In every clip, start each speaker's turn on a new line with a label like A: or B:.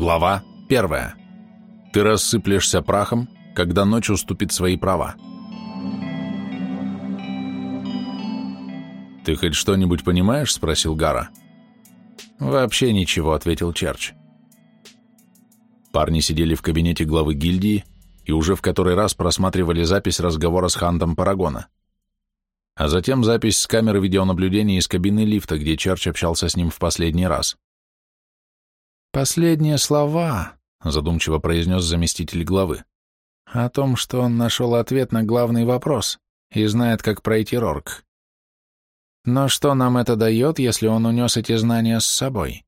A: Глава первая. Ты рассыплешься прахом, когда ночь уступит свои права. «Ты хоть что-нибудь понимаешь?» — спросил Гара. «Вообще ничего», — ответил Черч. Парни сидели в кабинете главы гильдии и уже в который раз просматривали запись разговора с Хантом Парагона. А затем запись с камеры видеонаблюдения из кабины лифта, где Черч общался с ним в последний раз. «Последние слова», — задумчиво произнес заместитель главы, «о том, что он нашел ответ на главный вопрос и знает, как пройти Рорк. Но что нам это дает, если он унес эти знания с собой?»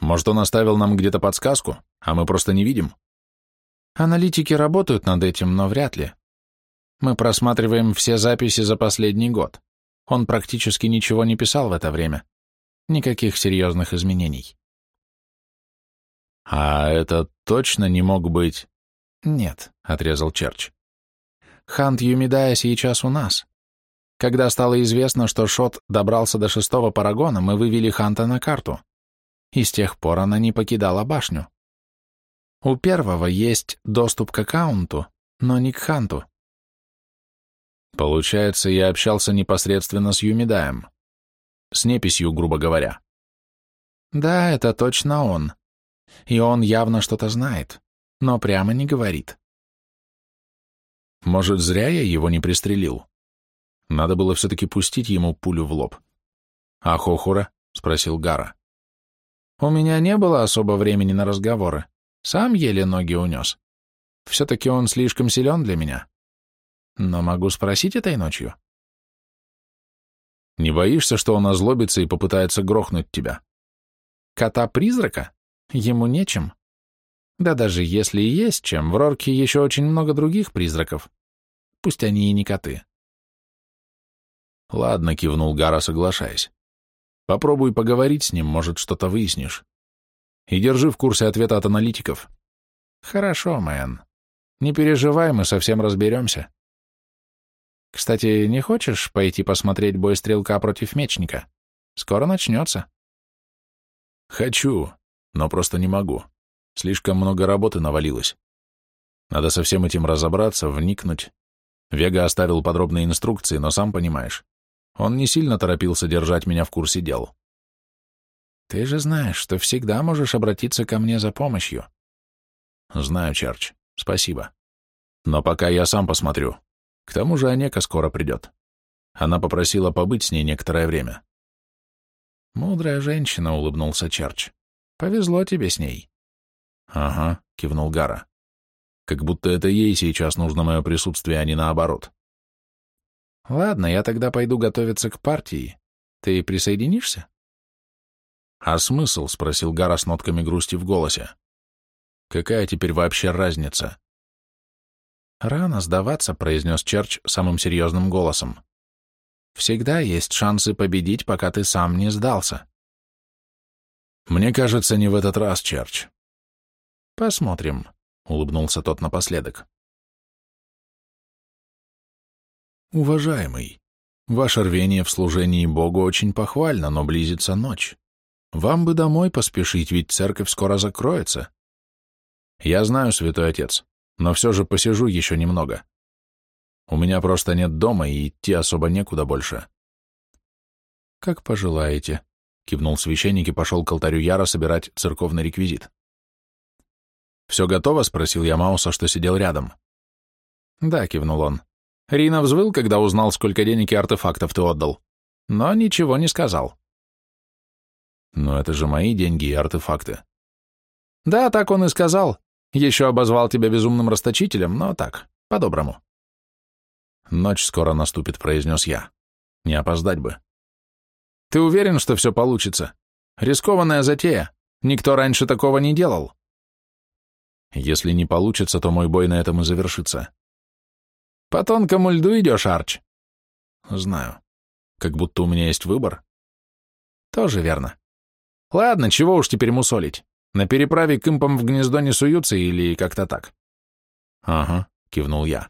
A: «Может, он оставил нам где-то подсказку, а мы просто не видим?» «Аналитики работают над этим, но вряд ли. Мы просматриваем все записи за последний год. Он практически ничего не писал в это время. Никаких серьезных изменений». «А это точно не мог быть...» «Нет», — отрезал Черч. «Хант Юмидая сейчас у нас. Когда стало известно, что Шот добрался до шестого парагона, мы вывели Ханта на карту, и с тех пор она не покидала башню. У первого есть доступ к аккаунту, но не к Ханту. Получается, я общался непосредственно с Юмидаем. С неписью, грубо говоря. Да, это точно он и он явно что-то знает, но прямо не говорит. Может, зря я его не пристрелил? Надо было все-таки пустить ему пулю в лоб. «А Хохура?» — спросил Гара. «У меня не было особо времени на разговоры. Сам еле ноги унес. Все-таки он слишком силен для меня. Но могу спросить этой ночью». «Не боишься, что он озлобится и попытается грохнуть тебя?» «Кота-призрака?» Ему нечем. Да даже если и есть чем, в Рорке еще очень много других призраков. Пусть они и не коты. Ладно, кивнул Гара, соглашаясь. Попробуй поговорить с ним, может, что-то выяснишь. И держи в курсе ответа от аналитиков. Хорошо, Мэн. Не переживай, мы совсем разберемся. Кстати, не хочешь пойти посмотреть бой стрелка против мечника? Скоро начнется. Хочу, но просто не могу. Слишком много работы навалилось. Надо со всем этим разобраться, вникнуть. Вега оставил подробные инструкции, но сам понимаешь, он не сильно торопился держать меня в курсе дел. Ты же знаешь, что всегда можешь обратиться ко мне за помощью. Знаю, Черч, спасибо. Но пока я сам посмотрю. К тому же Анека скоро придет. Она попросила побыть с ней некоторое время. Мудрая женщина, улыбнулся Черч. Повезло тебе с ней. Ага, кивнул Гара. Как будто это ей сейчас нужно мое присутствие, а не наоборот. Ладно, я тогда пойду готовиться к партии. Ты присоединишься? А смысл? Спросил Гара с нотками грусти в голосе. Какая теперь вообще разница? Рано сдаваться, произнес Черч самым серьезным голосом. Всегда есть шансы победить, пока ты сам не сдался. Мне кажется, не в этот раз, Черч. Посмотрим, улыбнулся тот напоследок. Уважаемый, ваше рвение в служении Богу очень похвально, но близится ночь. Вам бы домой поспешить, ведь церковь скоро закроется. Я знаю, святой отец, но все же посижу еще немного. У меня просто нет дома, и идти особо некуда больше. Как пожелаете, Кивнул священник и пошел к алтарю Яра собирать церковный реквизит. «Все готово?» — спросил я Мауса, что сидел рядом. «Да», — кивнул он. Рина взвыл, когда узнал, сколько денег и артефактов ты отдал, но ничего не сказал. «Но это же мои деньги и артефакты». «Да, так он и сказал. Еще обозвал тебя безумным расточителем, но так, по-доброму». «Ночь скоро наступит», — произнес я. «Не опоздать бы». Ты уверен, что все получится? Рискованная затея. Никто раньше такого не делал. Если не получится, то мой бой на этом и завершится. По тонкому льду идешь, Арч. Знаю. Как будто у меня есть выбор. Тоже верно. Ладно, чего уж теперь мусолить. На переправе к импам в гнездо не суются или как-то так? Ага, кивнул я.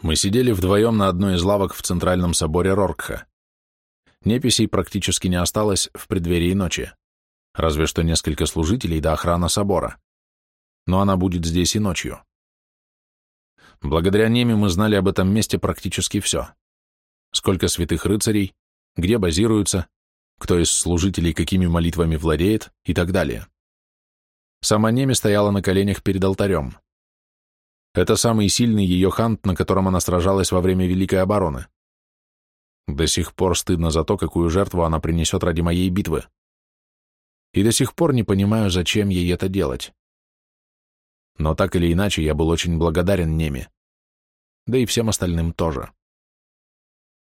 A: Мы сидели вдвоем на одной из лавок в центральном соборе Роркха. Неписей практически не осталось в преддверии ночи. Разве что несколько служителей до охрана собора. Но она будет здесь и ночью. Благодаря Неме мы знали об этом месте практически все. Сколько святых рыцарей, где базируются, кто из служителей какими молитвами владеет и так далее. Сама Неме стояла на коленях перед алтарем. Это самый сильный ее хант, на котором она сражалась во время Великой обороны. До сих пор стыдно за то, какую жертву она принесет ради моей битвы. И до сих пор не понимаю, зачем ей это делать. Но так или иначе, я был очень благодарен Неме. Да и всем остальным тоже.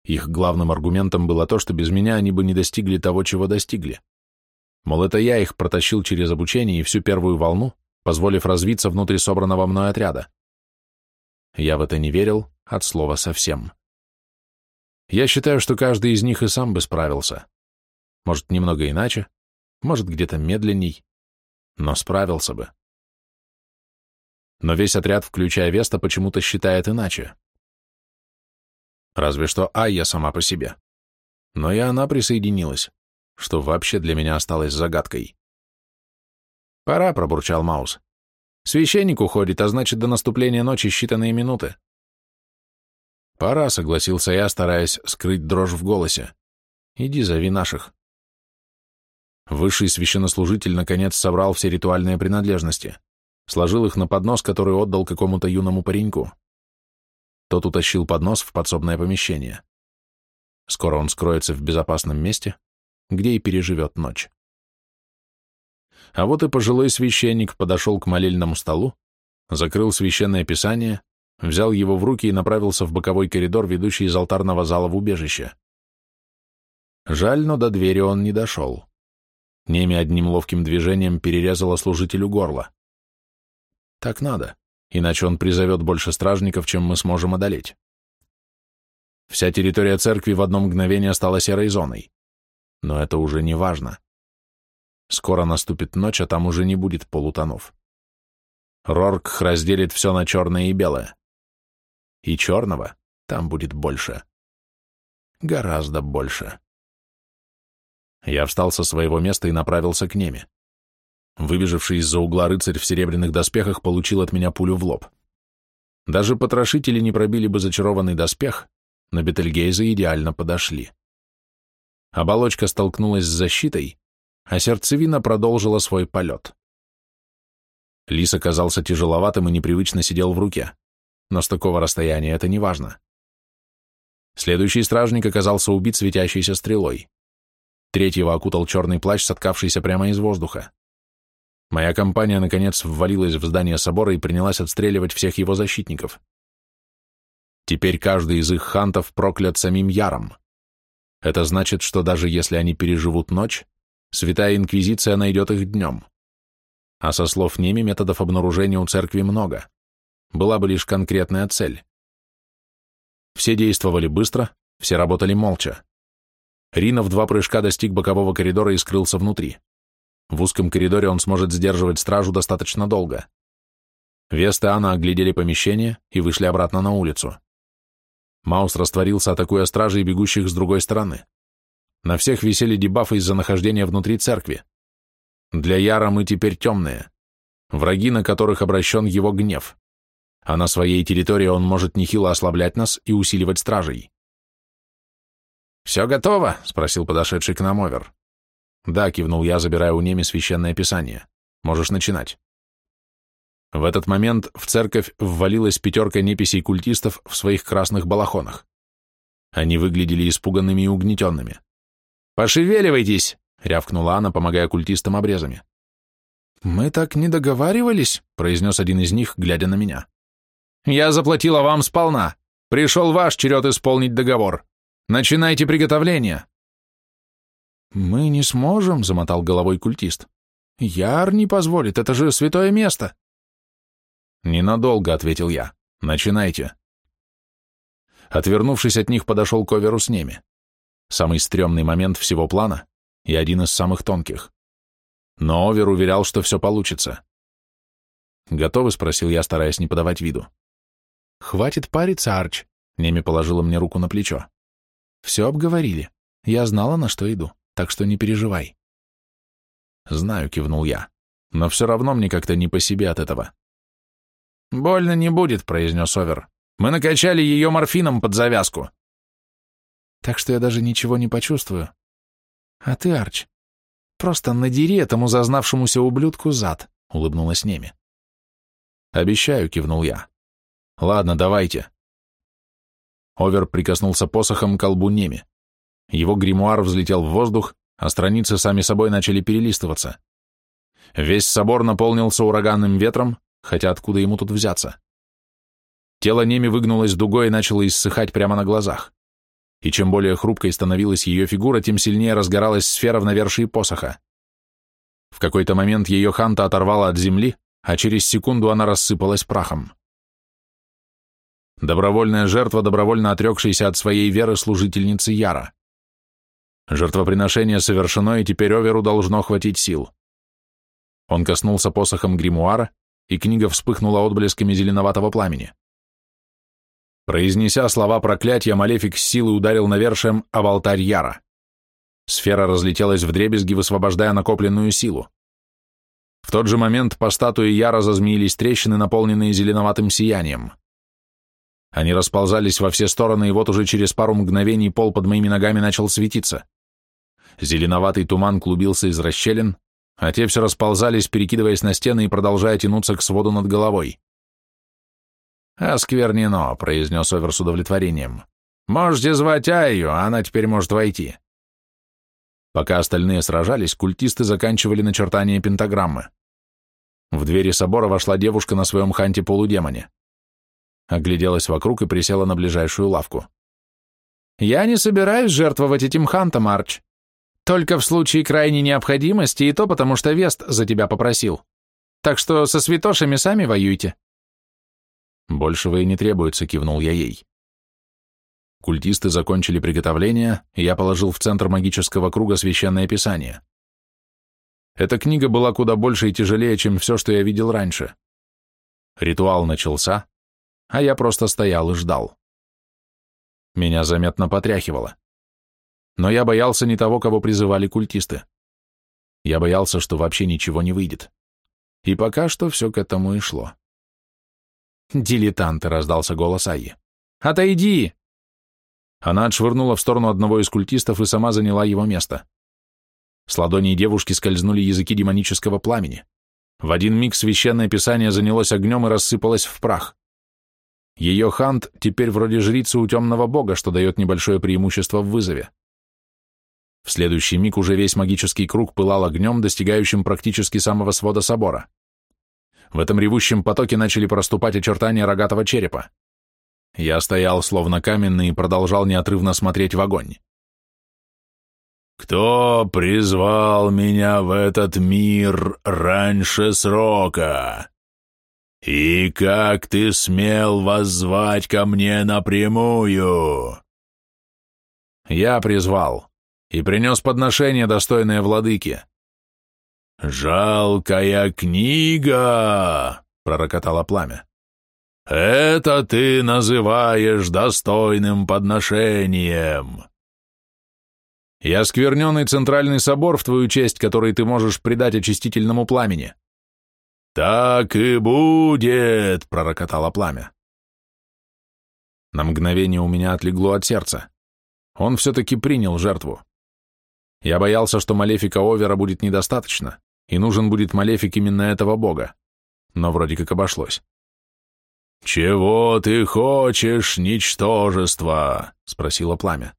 A: Их главным аргументом было то, что без меня они бы не достигли того, чего достигли. Мол, это я их протащил через обучение и всю первую волну, позволив развиться внутри собранного мной отряда. Я в это не верил от слова совсем. Я считаю, что каждый из них и сам бы справился. Может, немного иначе, может, где-то медленней, но справился бы. Но весь отряд, включая Веста, почему-то считает иначе. Разве что Айя сама по себе. Но и она присоединилась, что вообще для меня осталось загадкой. «Пора», — пробурчал Маус. «Священник уходит, а значит, до наступления ночи считанные минуты». «Пора», — согласился я, стараясь скрыть дрожь в голосе. «Иди зови наших». Высший священнослужитель наконец собрал все ритуальные принадлежности, сложил их на поднос, который отдал какому-то юному пареньку. Тот утащил поднос в подсобное помещение. Скоро он скроется в безопасном месте, где и переживет ночь. А вот и пожилой священник подошел к молельному столу, закрыл священное писание, взял его в руки и направился в боковой коридор, ведущий из алтарного зала в убежище. Жаль, но до двери он не дошел. Неми одним ловким движением перерезала служителю горло. Так надо иначе он призовет больше стражников, чем мы сможем одолеть. Вся территория церкви в одно мгновение стала серой зоной. Но это уже не важно. Скоро наступит ночь, а там уже не будет полутонов. Рорк разделит все на черное и белое. И черного там будет больше. Гораздо больше. Я встал со своего места и направился к Неме. Выбежавший из-за угла рыцарь в серебряных доспехах получил от меня пулю в лоб. Даже потрошители не пробили бы зачарованный доспех, но Бетельгейзы идеально подошли. Оболочка столкнулась с защитой, а сердцевина продолжила свой полет. Лис оказался тяжеловатым и непривычно сидел в руке, но с такого расстояния это не важно. Следующий стражник оказался убит светящейся стрелой. Третьего окутал черный плащ, соткавшийся прямо из воздуха. Моя компания, наконец, ввалилась в здание собора и принялась отстреливать всех его защитников. Теперь каждый из их хантов проклят самим Яром. Это значит, что даже если они переживут ночь, Святая Инквизиция найдет их днем. А со слов Неми методов обнаружения у церкви много. Была бы лишь конкретная цель. Все действовали быстро, все работали молча. Рина в два прыжка достиг бокового коридора и скрылся внутри. В узком коридоре он сможет сдерживать стражу достаточно долго. Веста и Анна оглядели помещение и вышли обратно на улицу. Маус растворился, атакуя стражей, бегущих с другой стороны. На всех висели дебафы из-за нахождения внутри церкви. Для Яра мы теперь темные, враги, на которых обращен его гнев, а на своей территории он может нехило ослаблять нас и усиливать стражей. «Все готово?» — спросил подошедший к нам Овер. «Да», — кивнул я, забирая у Неми священное писание. «Можешь начинать». В этот момент в церковь ввалилась пятерка неписей культистов в своих красных балахонах. Они выглядели испуганными и угнетенными. «Пошевеливайтесь!» — рявкнула она, помогая культистам обрезами. «Мы так не договаривались», — произнес один из них, глядя на меня. «Я заплатила вам сполна. Пришел ваш черед исполнить договор. Начинайте приготовление». «Мы не сможем», — замотал головой культист. «Яр не позволит, это же святое место». «Ненадолго», — ответил я. «Начинайте». Отвернувшись от них, подошел к Оверу с ними. Самый стрёмный момент всего плана и один из самых тонких. Но Овер уверял, что все получится. «Готовы?» — спросил я, стараясь не подавать виду. «Хватит париться, Арч», — Неми положила мне руку на плечо. «Все обговорили. Я знала, на что иду так что не переживай. Знаю, кивнул я, но все равно мне как-то не по себе от этого. Больно не будет, произнес Овер. Мы накачали ее морфином под завязку. Так что я даже ничего не почувствую. А ты, Арч, просто надери этому зазнавшемуся ублюдку зад, улыбнулась Неми. Обещаю, кивнул я. Ладно, давайте. Овер прикоснулся посохом к колбу Неми. Его гримуар взлетел в воздух, а страницы сами собой начали перелистываться. Весь собор наполнился ураганным ветром, хотя откуда ему тут взяться? Тело Неми выгнулось дугой и начало иссыхать прямо на глазах. И чем более хрупкой становилась ее фигура, тем сильнее разгоралась сфера в навершии посоха. В какой-то момент ее ханта оторвала от земли, а через секунду она рассыпалась прахом. Добровольная жертва, добровольно отрекшаяся от своей веры служительницы Яра. Жертвоприношение совершено, и теперь Оверу должно хватить сил. Он коснулся посохом гримуара, и книга вспыхнула отблесками зеленоватого пламени. Произнеся слова проклятия, Малефик с силой ударил навершием об алтарь Яра. Сфера разлетелась в дребезги, высвобождая накопленную силу. В тот же момент по статуе Яра зазмеились трещины, наполненные зеленоватым сиянием. Они расползались во все стороны, и вот уже через пару мгновений пол под моими ногами начал светиться. Зеленоватый туман клубился из расщелин, а те все расползались, перекидываясь на стены и продолжая тянуться к своду над головой. «Осквернено», — произнес Овер с удовлетворением. «Можете звать Айю, она теперь может войти». Пока остальные сражались, культисты заканчивали начертание пентаграммы. В двери собора вошла девушка на своем ханте-полудемоне. Огляделась вокруг и присела на ближайшую лавку. «Я не собираюсь жертвовать этим хантом, Арч. Только в случае крайней необходимости, и то потому, что Вест за тебя попросил. Так что со святошами сами воюйте». «Большего и не требуется», — кивнул я ей. Культисты закончили приготовление, и я положил в центр магического круга священное писание. Эта книга была куда больше и тяжелее, чем все, что я видел раньше. Ритуал начался, а я просто стоял и ждал. Меня заметно потряхивало но я боялся не того, кого призывали культисты. Я боялся, что вообще ничего не выйдет. И пока что все к этому и шло. «Дилетанты!» — раздался голос Аи. «Отойди!» Она отшвырнула в сторону одного из культистов и сама заняла его место. С ладоней девушки скользнули языки демонического пламени. В один миг священное писание занялось огнем и рассыпалось в прах. Ее хант теперь вроде жрицы у темного бога, что дает небольшое преимущество в вызове. В следующий миг уже весь магический круг пылал огнем, достигающим практически самого свода собора. В этом ревущем потоке начали проступать очертания рогатого черепа. Я стоял словно каменный и продолжал неотрывно смотреть в огонь. «Кто призвал меня в этот мир раньше срока? И как ты смел воззвать ко мне напрямую?» «Я призвал», и принес подношение, достойное владыки. «Жалкая книга!» — пророкотало пламя. «Это ты называешь достойным подношением!» «Я скверненный центральный собор в твою честь, который ты можешь предать очистительному пламени». «Так и будет!» — пророкотало пламя. На мгновение у меня отлегло от сердца. Он все-таки принял жертву. Я боялся, что малефика Овера будет недостаточно, и нужен будет малефик именно этого бога. Но вроде как обошлось. «Чего ты хочешь, ничтожество?» — спросило пламя.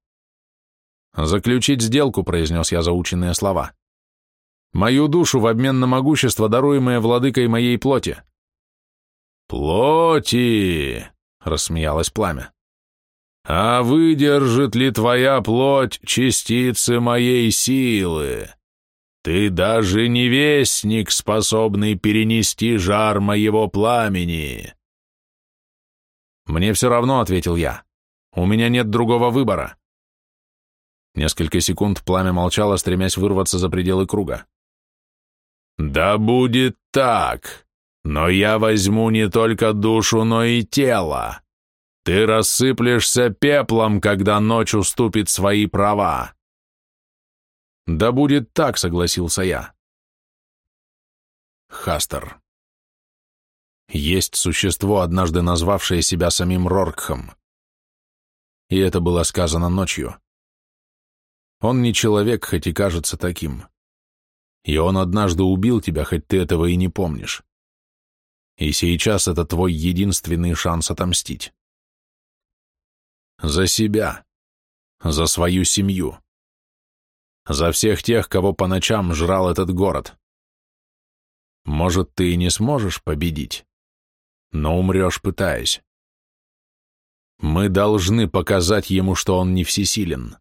A: «Заключить сделку», — произнес я заученные слова. «Мою душу в обмен на могущество, даруемое владыкой моей плоти». «Плоти!» — рассмеялось пламя. А выдержит ли твоя плоть частицы моей силы? Ты даже не вестник, способный перенести жар моего пламени. Мне все равно, — ответил я. У меня нет другого выбора. Несколько секунд пламя молчало, стремясь вырваться за пределы круга. «Да будет так, но я возьму не только душу, но и тело. Ты рассыплешься пеплом, когда ночь уступит свои права. Да будет так, согласился я. Хастер. Есть существо, однажды назвавшее себя самим Роркхом. И это было сказано ночью. Он не человек, хоть и кажется таким. И он однажды убил тебя, хоть ты этого и не помнишь. И сейчас это твой единственный шанс отомстить. За себя. За свою семью. За всех тех, кого по ночам жрал этот город. Может, ты и не сможешь победить, но умрешь, пытаясь. Мы должны показать ему, что он не всесилен.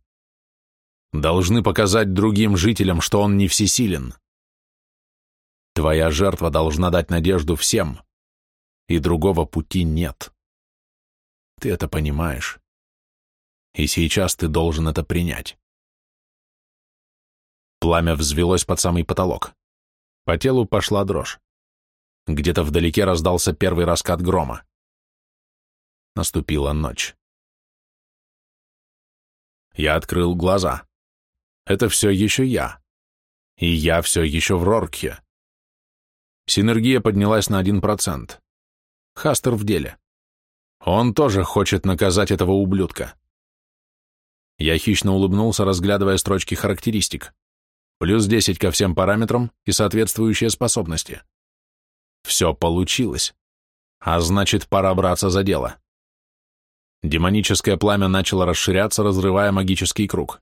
A: Должны показать другим жителям, что он не всесилен. Твоя жертва должна дать надежду всем, и другого пути нет. Ты это понимаешь. И сейчас ты должен это принять. Пламя взвелось под самый потолок. По телу пошла дрожь. Где-то вдалеке раздался первый раскат грома. Наступила ночь. Я открыл глаза. Это все еще я. И я все еще в Роркхе. Синергия поднялась на один процент. Хастер в деле. Он тоже хочет наказать этого ублюдка. Я хищно улыбнулся, разглядывая строчки характеристик. Плюс 10 ко всем параметрам и соответствующие способности. Все получилось. А значит, пора браться за дело. Демоническое пламя начало расширяться, разрывая магический круг.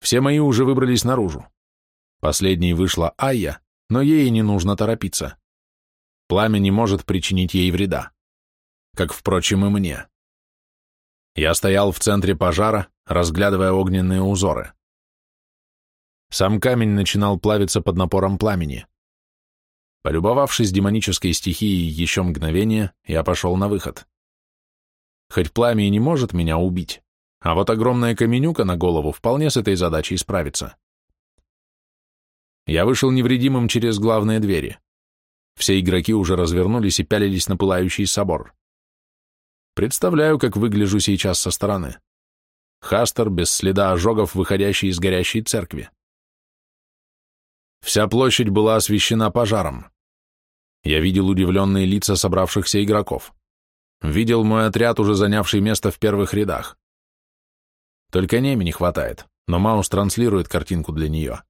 A: Все мои уже выбрались наружу. Последней вышла Айя, но ей не нужно торопиться. Пламя не может причинить ей вреда. Как, впрочем, и мне. Я стоял в центре пожара, разглядывая огненные узоры. Сам камень начинал плавиться под напором пламени. Полюбовавшись демонической стихией еще мгновение, я пошел на выход. Хоть пламя и не может меня убить, а вот огромная каменюка на голову вполне с этой задачей справится. Я вышел невредимым через главные двери. Все игроки уже развернулись и пялились на пылающий собор. Представляю, как выгляжу сейчас со стороны. Хастер без следа ожогов, выходящий из горящей церкви. Вся площадь была освещена пожаром. Я видел удивленные лица собравшихся игроков. Видел мой отряд, уже занявший место в первых рядах. Только Неми не хватает, но Маус транслирует картинку для нее.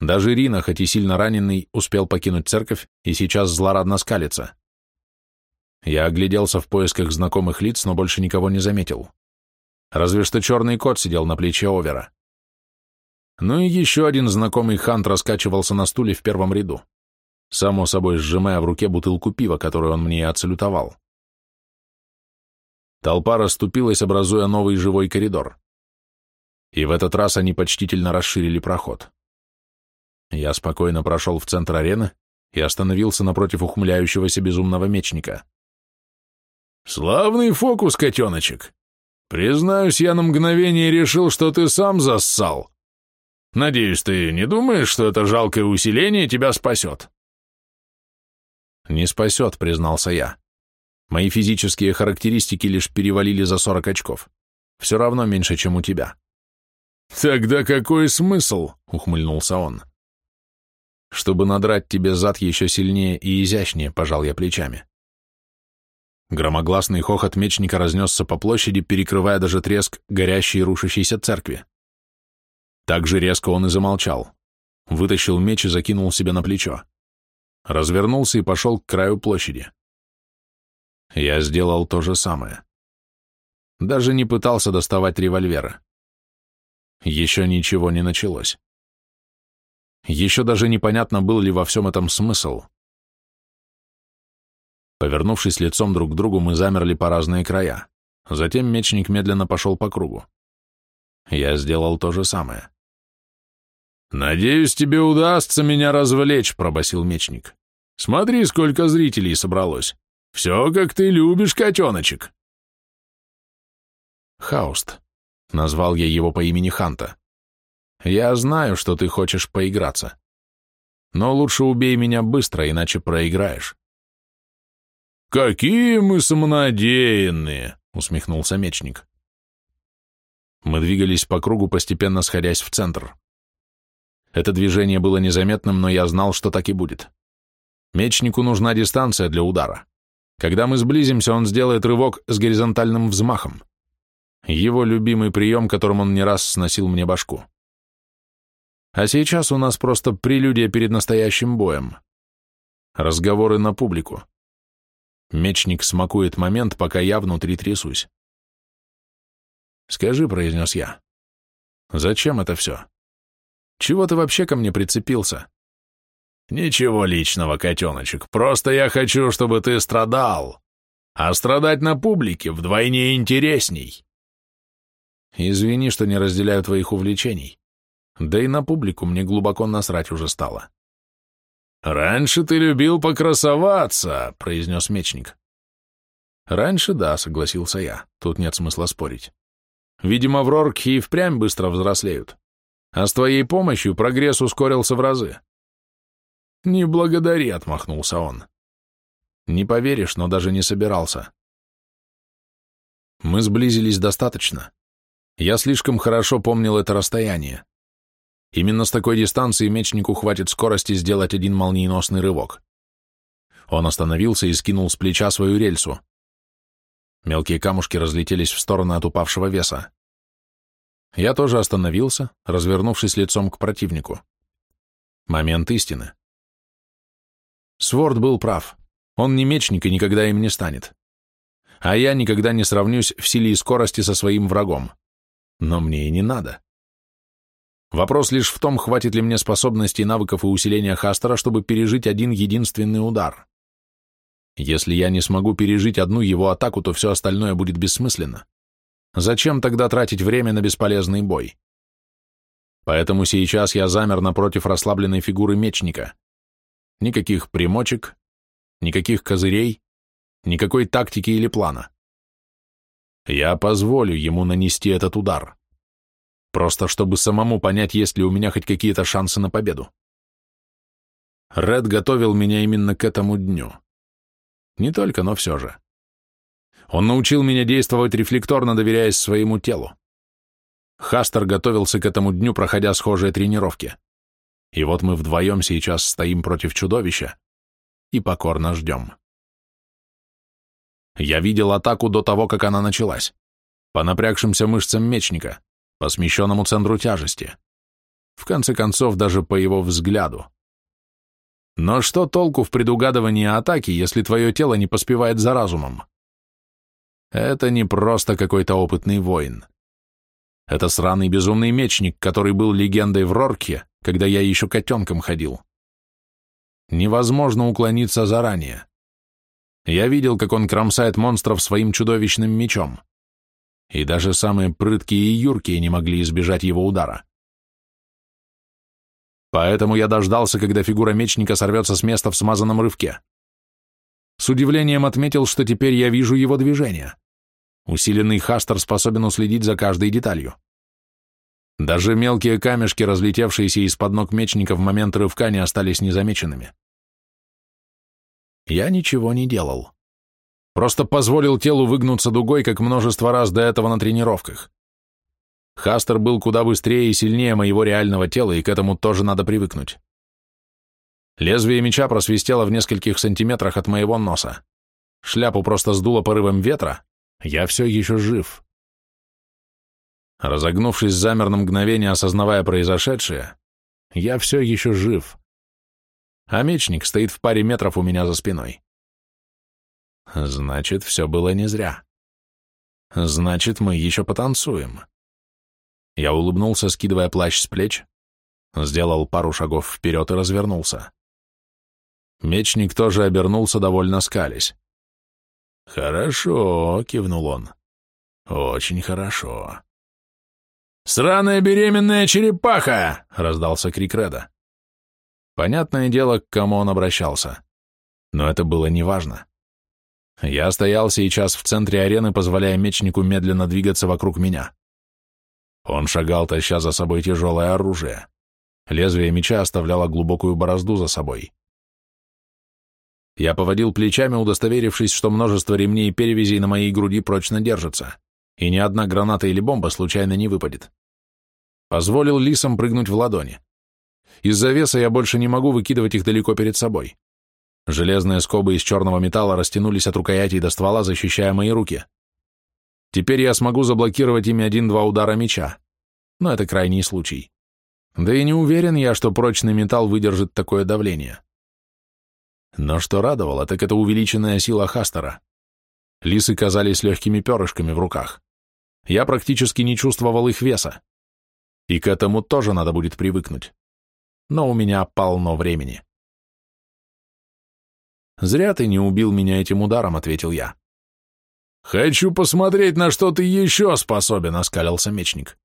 A: Даже Рина, хоть и сильно раненый, успел покинуть церковь и сейчас злорадно скалится. Я огляделся в поисках знакомых лиц, но больше никого не заметил. Разве что черный кот сидел на плече Овера. Ну и еще один знакомый хант раскачивался на стуле в первом ряду, само собой сжимая в руке бутылку пива, которую он мне отсалютовал. Толпа расступилась, образуя новый живой коридор. И в этот раз они почтительно расширили проход. Я спокойно прошел в центр арены и остановился напротив ухмыляющегося безумного мечника. «Славный фокус, котеночек! Признаюсь, я на мгновение решил, что ты сам зассал. Надеюсь, ты не думаешь, что это жалкое усиление тебя спасет?» «Не спасет», — признался я. «Мои физические характеристики лишь перевалили за сорок очков. Все равно меньше, чем у тебя». «Тогда какой смысл?» — ухмыльнулся он. Чтобы надрать тебе зад еще сильнее и изящнее, пожал я плечами. Громогласный хохот мечника разнесся по площади, перекрывая даже треск горящей и рушащейся церкви. Так же резко он и замолчал. Вытащил меч и закинул себе на плечо. Развернулся и пошел к краю площади. Я сделал то же самое. Даже не пытался доставать револьвера. Еще ничего не началось. Еще даже непонятно, был ли во всем этом смысл. Повернувшись лицом друг к другу, мы замерли по разные края. Затем мечник медленно пошел по кругу. Я сделал то же самое. «Надеюсь, тебе удастся меня развлечь», — пробасил мечник. «Смотри, сколько зрителей собралось. Все, как ты любишь, котеночек». «Хауст», — назвал я его по имени Ханта. Я знаю, что ты хочешь поиграться. Но лучше убей меня быстро, иначе проиграешь. «Какие мы самонадеянные!» — усмехнулся мечник. Мы двигались по кругу, постепенно сходясь в центр. Это движение было незаметным, но я знал, что так и будет. Мечнику нужна дистанция для удара. Когда мы сблизимся, он сделает рывок с горизонтальным взмахом. Его любимый прием, которым он не раз сносил мне башку. А сейчас у нас просто прелюдия перед настоящим боем. Разговоры на публику. Мечник смакует момент, пока я внутри трясусь. «Скажи», — произнес я, — «зачем это все? Чего ты вообще ко мне прицепился?»
B: «Ничего личного, котеночек, просто я хочу, чтобы ты страдал. А страдать на публике вдвойне интересней».
A: «Извини, что не разделяю твоих увлечений. Да и на публику мне глубоко насрать уже стало».
B: «Раньше ты любил покрасоваться», — произнес мечник.
A: «Раньше да», — согласился я. Тут нет смысла спорить. «Видимо, в Роркхе и впрямь быстро взрослеют. А с твоей помощью прогресс ускорился в разы».
B: «Не благодари», — отмахнулся он.
A: «Не поверишь, но даже не собирался». Мы сблизились достаточно. Я слишком хорошо помнил это расстояние. Именно с такой дистанции мечнику хватит скорости сделать один молниеносный рывок. Он остановился и скинул с плеча свою рельсу. Мелкие камушки разлетелись в стороны от упавшего веса. Я тоже остановился, развернувшись лицом к противнику. Момент истины. Сворд был прав. Он не мечник и никогда им не станет. А я никогда не сравнюсь в силе и скорости со своим врагом. Но мне и не надо. Вопрос лишь в том, хватит ли мне способностей, навыков и усиления Хастера, чтобы пережить один единственный удар. Если я не смогу пережить одну его атаку, то все остальное будет бессмысленно. Зачем тогда тратить время на бесполезный бой? Поэтому сейчас я замер напротив расслабленной фигуры мечника. Никаких примочек, никаких козырей, никакой тактики или плана. Я позволю ему нанести этот удар. Просто чтобы самому понять, есть ли у меня хоть какие-то шансы на победу. Ред готовил меня именно к этому дню. Не только, но все же. Он научил меня действовать рефлекторно, доверяясь своему телу. Хастер готовился к этому дню, проходя схожие тренировки. И вот мы вдвоем сейчас стоим против чудовища и покорно ждем. Я видел атаку до того, как она началась. По напрягшимся мышцам мечника по смещенному центру тяжести. В конце концов, даже по его взгляду. Но что толку в предугадывании атаки, если твое тело не поспевает за разумом? Это не просто какой-то опытный воин. Это сраный безумный мечник, который был легендой в Рорке, когда я еще котенком ходил. Невозможно уклониться заранее. Я видел, как он кромсает монстров своим чудовищным мечом и даже самые прыткие и юркие не могли избежать его удара. Поэтому я дождался, когда фигура мечника сорвется с места в смазанном рывке. С удивлением отметил, что теперь я вижу его движение. Усиленный хастер способен уследить за каждой деталью. Даже мелкие камешки, разлетевшиеся из-под ног мечника в момент рывка, не остались незамеченными. Я ничего не делал. Просто позволил телу выгнуться дугой, как множество раз до этого на тренировках. Хастер был куда быстрее и сильнее моего реального тела, и к этому тоже надо привыкнуть. Лезвие меча просвистело в нескольких сантиметрах от моего носа. Шляпу просто сдуло порывом ветра. Я все еще жив. Разогнувшись замер на мгновение, осознавая произошедшее, я все еще жив. А мечник стоит в паре метров у меня за спиной. Значит, все было не зря. Значит, мы еще потанцуем. Я улыбнулся, скидывая плащ с плеч, сделал пару шагов вперед и развернулся. Мечник тоже обернулся, довольно скались. «Хорошо», — кивнул он. «Очень хорошо».
B: «Сраная беременная черепаха!» — раздался крик Реда.
A: Понятное дело, к кому он обращался. Но это было неважно. Я стоял сейчас в центре арены, позволяя мечнику медленно двигаться вокруг меня. Он шагал, таща за собой тяжелое оружие. Лезвие меча оставляло глубокую борозду за собой. Я поводил плечами, удостоверившись, что множество ремней и перевязей на моей груди прочно держатся, и ни одна граната или бомба случайно не выпадет. Позволил лисам прыгнуть в ладони. Из-за веса я больше не могу выкидывать их далеко перед собой. Железные скобы из черного металла растянулись от рукояти до ствола, защищая мои руки. Теперь я смогу заблокировать ими один-два удара меча. Но это крайний случай. Да и не уверен я, что прочный металл выдержит такое давление. Но что радовало, так это увеличенная сила Хастера. Лисы казались легкими перышками в руках. Я практически не чувствовал их веса. И к этому тоже надо будет привыкнуть. Но у меня полно времени. «Зря ты не убил меня этим ударом», — ответил я.
B: «Хочу посмотреть, на что ты еще способен», — оскалился мечник.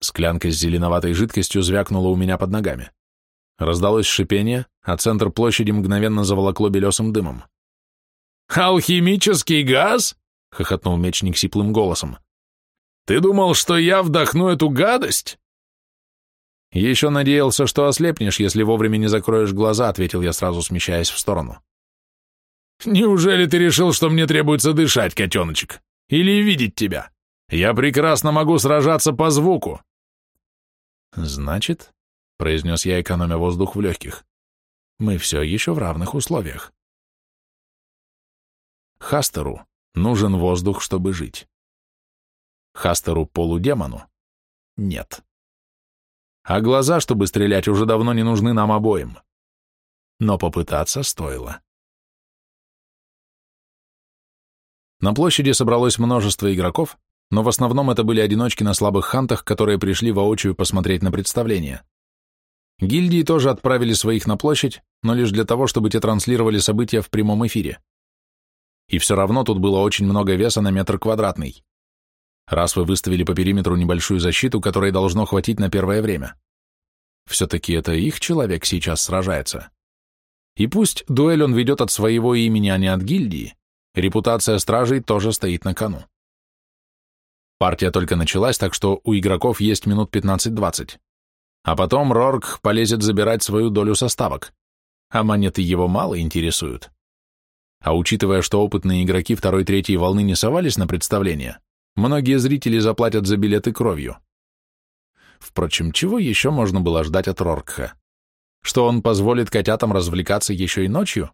A: Склянка с зеленоватой жидкостью звякнула у меня под ногами. Раздалось шипение, а центр площади мгновенно заволокло белесым дымом.
B: «Алхимический газ?» — хохотнул мечник сиплым голосом. «Ты думал, что я вдохну эту гадость?»
A: «Еще надеялся, что ослепнешь, если вовремя не закроешь глаза», — ответил я сразу, смещаясь в сторону.
B: «Неужели ты решил, что мне требуется дышать, котеночек? Или видеть тебя? Я прекрасно могу сражаться по звуку».
A: «Значит, произнес я, экономя воздух в легких. Мы все еще в равных условиях. Хастеру нужен воздух, чтобы жить. Хастеру полудемону нет. А глаза, чтобы стрелять, уже давно не нужны нам обоим. Но попытаться стоило. На площади собралось множество игроков, но в основном это были одиночки на слабых хантах, которые пришли воочию посмотреть на представление. Гильдии тоже отправили своих на площадь, но лишь для того, чтобы те транслировали события в прямом эфире. И все равно тут было очень много веса на метр квадратный. Раз вы выставили по периметру небольшую защиту, которой должно хватить на первое время. Все-таки это их человек сейчас сражается. И пусть дуэль он ведет от своего имени, а не от гильдии, репутация стражей тоже стоит на кону. Партия только началась, так что у игроков есть минут 15-20. А потом Рорк полезет забирать свою долю составок, а монеты его мало интересуют. А учитывая, что опытные игроки второй-третьей волны не совались на представление, многие зрители заплатят за билеты кровью. Впрочем, чего еще можно было ждать от Роркха? Что он позволит котятам развлекаться еще и ночью?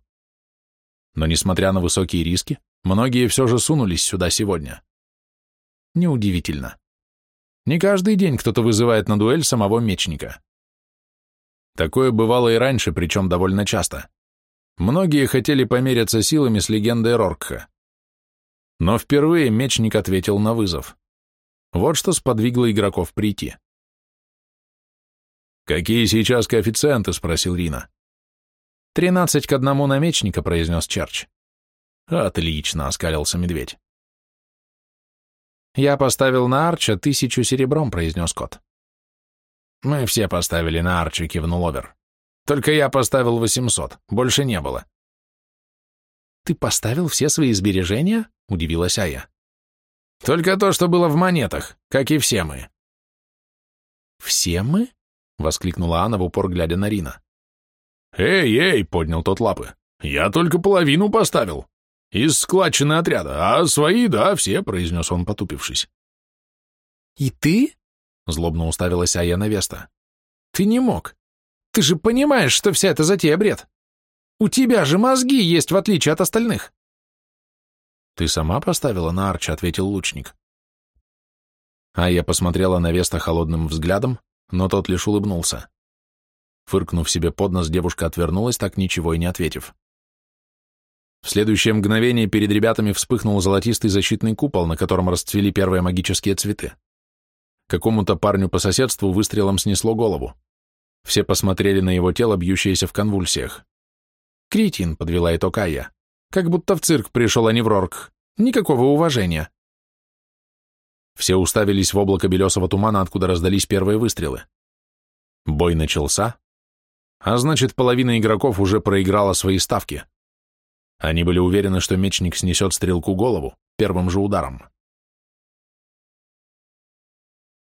A: Но несмотря на высокие риски, многие все же сунулись сюда сегодня. Неудивительно. Не каждый день кто-то вызывает на дуэль самого мечника. Такое бывало и раньше, причем довольно часто. Многие хотели помериться силами с легендой Роркха. Но впервые мечник ответил на вызов. Вот что сподвигло игроков прийти.
B: «Какие сейчас коэффициенты?» — спросил Рина.
A: «Тринадцать к одному на мечника», — произнес Черч.
B: «Отлично», — оскалился медведь.
A: «Я поставил на Арча тысячу серебром», — произнес кот.
B: «Мы все поставили на Арча», — кивнул Овер. «Только я поставил восемьсот, больше не было».
A: «Ты поставил все свои сбережения?» — удивилась Ая.
B: «Только то, что было в монетах, как и все мы».
A: «Все мы?» — воскликнула Анна в упор, глядя на Рина.
B: «Эй, эй!» — поднял тот лапы. «Я только половину поставил. Из складчины отряда, а свои, да, все, произнес он, потупившись.
A: И ты? Злобно уставилась Ая на Веста. Ты не мог. Ты же понимаешь, что вся эта затея бред. У тебя же мозги есть, в отличие от остальных. Ты сама поставила на Арча, ответил лучник. А я посмотрела на Веста холодным взглядом, но тот лишь улыбнулся. Фыркнув себе под нос, девушка отвернулась, так ничего и не ответив. В следующее мгновение перед ребятами вспыхнул золотистый защитный купол, на котором расцвели первые магические цветы. Какому-то парню по соседству выстрелом снесло голову. Все посмотрели на его тело, бьющееся в конвульсиях. «Кретин», — подвела итог Айя. «Как будто в цирк пришел, а не в Рорк. Никакого уважения». Все уставились в облако белесого тумана, откуда раздались первые выстрелы. Бой начался, а значит, половина игроков уже проиграла свои ставки. Они были уверены, что мечник снесет стрелку голову первым же ударом.